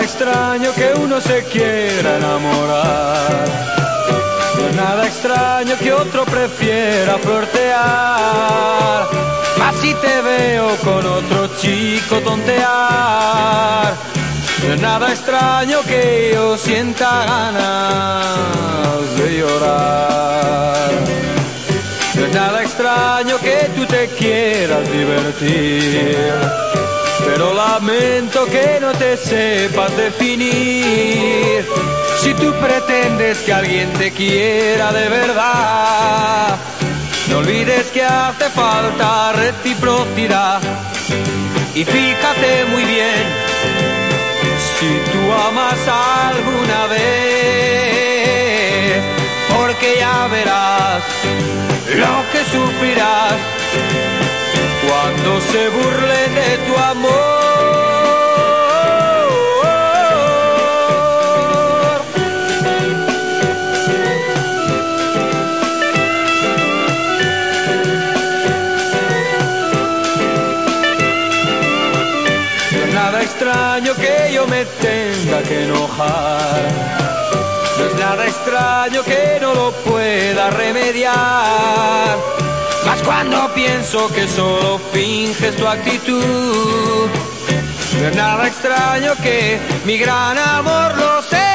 extraño que uno se quiera enamorar. No es nada extraño que otro prefiera flirtear. Mas si te veo con otro chico tontear. No es nada extraño que yo sienta ganas de llorar. No es nada extraño que tú te quieras divertir. Pero lamento que no te sepas definir. Si tú pretendes que alguien te quiera de verdad, no olvides que hace falta reciprocidad. Y fíjate muy bien, si tú amas alguna vez, porque ya verás lo que sufrirás cuando se burle de tu amor. No es nada extraño que yo me tenga que enojar. No es nada extraño que no lo pueda remediar. Cuando pienso que solo finges tu actitud, no es nada extraño que mi gran amor lo seas